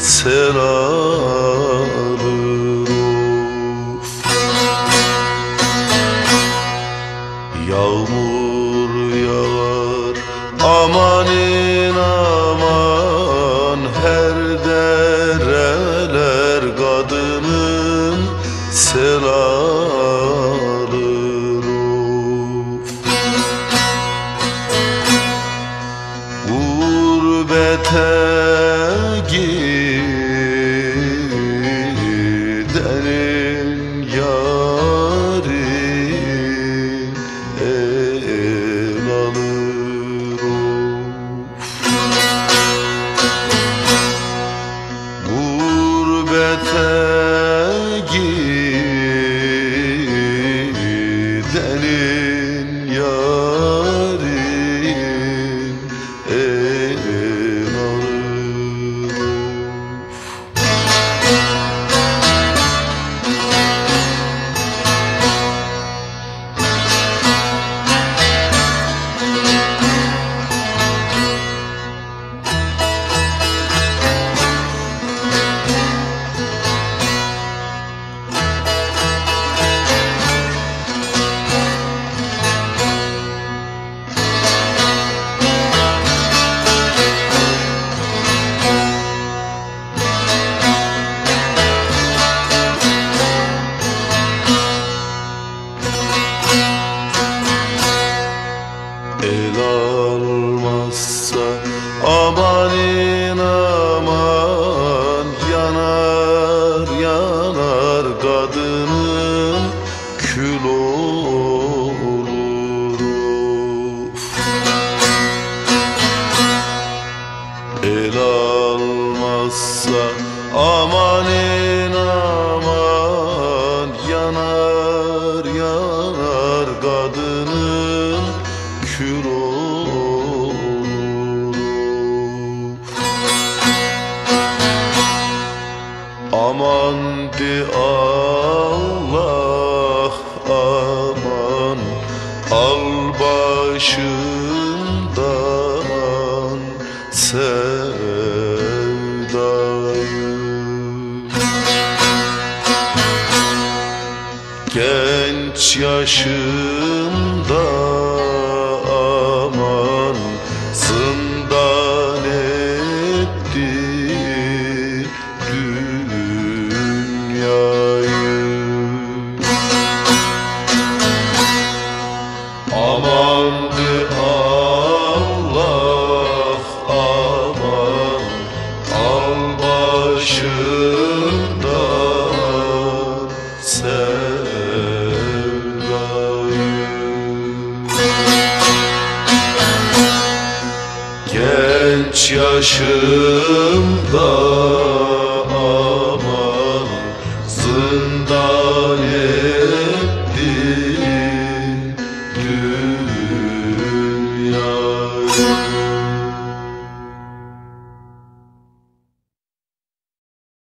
serarım. Yağmur yağar قدر etti Allah aman Al başımdan sevdayı. Genç yaşımda yaşımda?